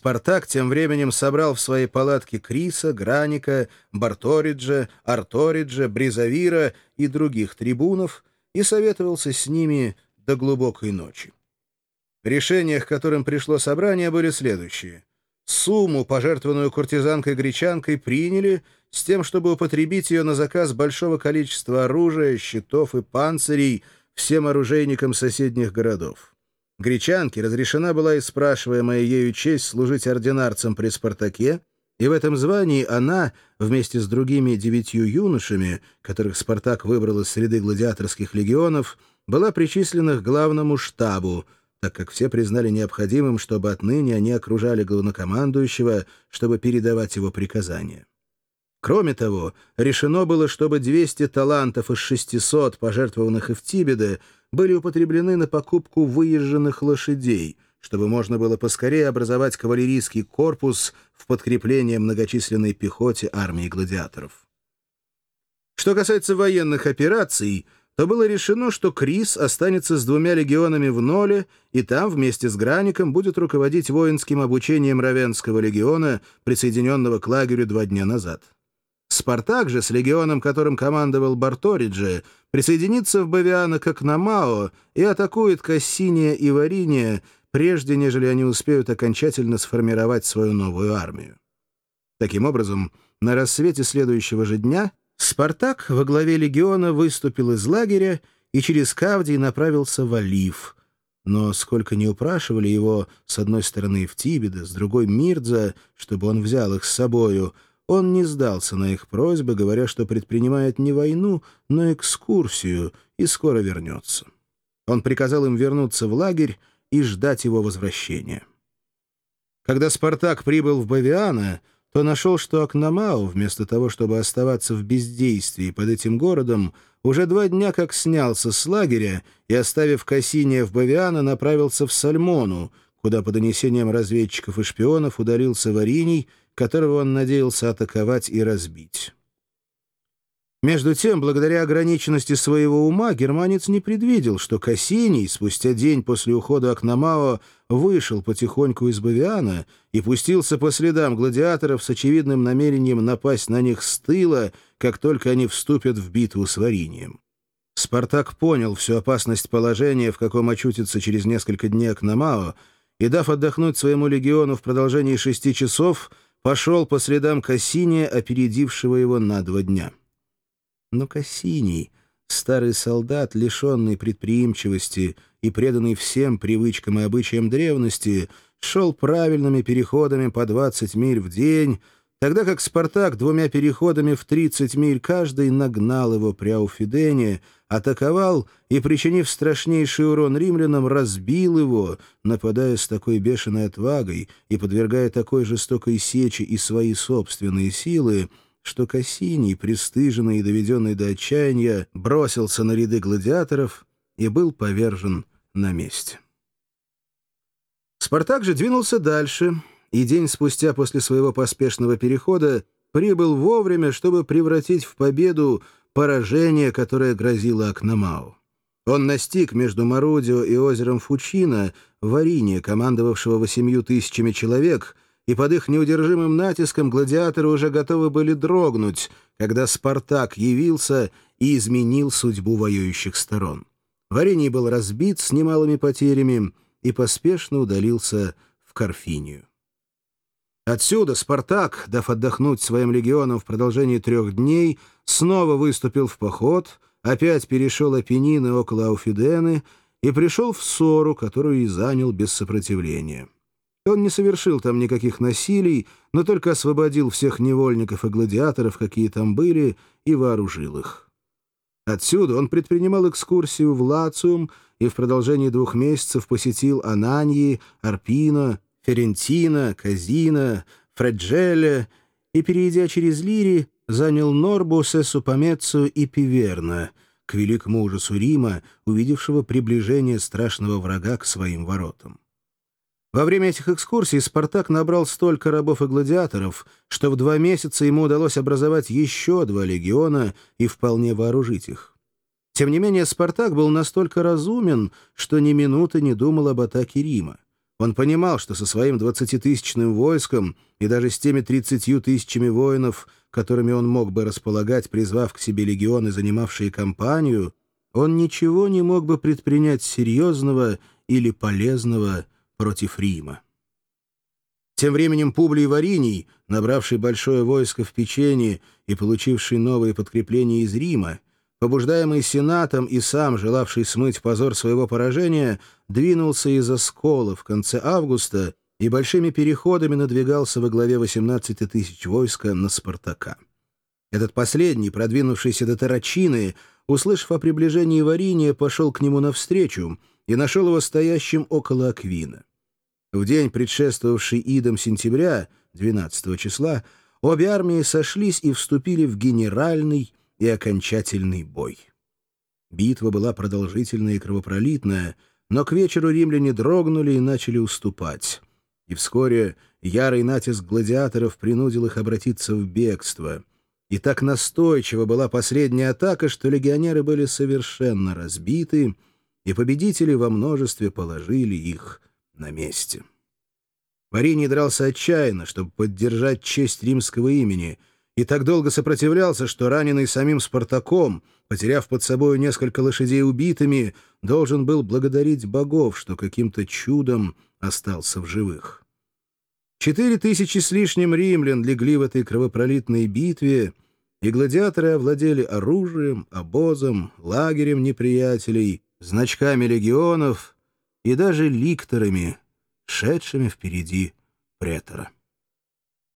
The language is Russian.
Спартак тем временем собрал в своей палатке Криса, Граника, Барториджа, Арториджа, Бризавира и других трибунов и советовался с ними до глубокой ночи. Решения, к которым пришло собрание, были следующие. Сумму, пожертвованную куртизанкой-гречанкой, приняли с тем, чтобы употребить ее на заказ большого количества оружия, щитов и панцирей всем оружейникам соседних городов. Гречанке разрешена была и спрашиваемая ею честь служить ординарцем при Спартаке, и в этом звании она, вместе с другими девятью юношами, которых Спартак выбрал из среды гладиаторских легионов, была причислена к главному штабу, так как все признали необходимым, чтобы отныне они окружали главнокомандующего, чтобы передавать его приказания. Кроме того, решено было, чтобы 200 талантов из 600, пожертвованных Эфтибеде, были употреблены на покупку выезженных лошадей, чтобы можно было поскорее образовать кавалерийский корпус в подкрепление многочисленной пехоте армии гладиаторов. Что касается военных операций, то было решено, что Крис останется с двумя легионами в Ноле, и там вместе с Граником будет руководить воинским обучением Равенского легиона, присоединенного к лагерю два дня назад. Спартак же с легионом, которым командовал Барториджи, присоединится в Бавиано как на и атакует Кассиния и Вариния, прежде нежели они успеют окончательно сформировать свою новую армию. Таким образом, на рассвете следующего же дня Спартак во главе легиона выступил из лагеря и через Кавдий направился в Олив. Но сколько не упрашивали его, с одной стороны Евтибеда, с другой Мирдза, чтобы он взял их с собою — он не сдался на их просьбы, говоря, что предпринимает не войну, но экскурсию и скоро вернется. Он приказал им вернуться в лагерь и ждать его возвращения. Когда Спартак прибыл в Бавиано, то нашел, что Акномау, вместо того, чтобы оставаться в бездействии под этим городом, уже два дня как снялся с лагеря и, оставив Кассиния в Бавиано, направился в Сальмону, куда по донесениям разведчиков и шпионов удалился Вариний которого он надеялся атаковать и разбить. Между тем, благодаря ограниченности своего ума, германец не предвидел, что Кассиний, спустя день после ухода Акномао, вышел потихоньку из Бавиана и пустился по следам гладиаторов с очевидным намерением напасть на них с тыла, как только они вступят в битву с Варинием. Спартак понял всю опасность положения, в каком очутится через несколько дней Акномао, и, дав отдохнуть своему легиону в продолжении шести часов, пошел по следам Кассиния, опередившего его на два дня. Но Кассиний, старый солдат, лишенный предприимчивости и преданный всем привычкам и обычаям древности, шел правильными переходами по 20 миль в день, тогда как Спартак двумя переходами в 30 миль каждый нагнал его при Ауфидене, атаковал и, причинив страшнейший урон римлянам, разбил его, нападая с такой бешеной отвагой и подвергая такой жестокой сечи и свои собственные силы, что Кассиний, пристыженный и доведенный до отчаяния, бросился на ряды гладиаторов и был повержен на месте. Спартак же двинулся дальше — и день спустя после своего поспешного перехода прибыл вовремя, чтобы превратить в победу поражение, которое грозило Акномау. Он настиг между Марудио и озером Фучина Варине, командовавшего восемью тысячами человек, и под их неудержимым натиском гладиаторы уже готовы были дрогнуть, когда Спартак явился и изменил судьбу воюющих сторон. Вариний был разбит с немалыми потерями и поспешно удалился в Карфинию. Отсюда Спартак, дав отдохнуть своим легионам в продолжении трех дней, снова выступил в поход, опять перешел Апеннины около Ауфидены и пришел в ссору, которую и занял без сопротивления. Он не совершил там никаких насилий, но только освободил всех невольников и гладиаторов, какие там были, и вооружил их. Отсюда он предпринимал экскурсию в Лациум и в продолжении двух месяцев посетил Ананьи, Арпина, Ферентина, Казина, Фреджеле и, перейдя через Лири, занял Норбу, Сессу Помеццию и Пиверна, к великому ужасу Рима, увидевшего приближение страшного врага к своим воротам. Во время этих экскурсий Спартак набрал столько рабов и гладиаторов, что в два месяца ему удалось образовать еще два легиона и вполне вооружить их. Тем не менее, Спартак был настолько разумен, что ни минуты не думал об атаке Рима. Он понимал, что со своим двадцатитысячным войском и даже с теми тридцатью тысячами воинов, которыми он мог бы располагать, призвав к себе легионы, занимавшие кампанию, он ничего не мог бы предпринять серьезного или полезного против Рима. Тем временем Публий Вариний, набравший большое войско в печенье и получивший новые подкрепления из Рима, побуждаемый Сенатом и сам желавший смыть позор своего поражения, двинулся из Оскола в конце августа и большими переходами надвигался во главе 18 тысяч войска на Спартака. Этот последний, продвинувшийся до Тарачины, услышав о приближении Вариния, пошел к нему навстречу и нашел его стоящим около Аквина. В день, предшествовавший идам сентября, 12 числа, обе армии сошлись и вступили в генеральный и окончательный бой. Битва была продолжительная и кровопролитная, но к вечеру римляне дрогнули и начали уступать. И вскоре ярый натиск гладиаторов принудил их обратиться в бегство. И так настойчива была последняя атака, что легионеры были совершенно разбиты, и победители во множестве положили их на месте. Мариний дрался отчаянно, чтобы поддержать честь римского имени, и так долго сопротивлялся, что раненый самим Спартаком, потеряв под собой несколько лошадей убитыми, должен был благодарить богов, что каким-то чудом остался в живых. Четыре тысячи с лишним римлян легли в этой кровопролитной битве, и гладиаторы овладели оружием, обозом, лагерем неприятелей, значками легионов — и даже ликторами, шедшими впереди претора.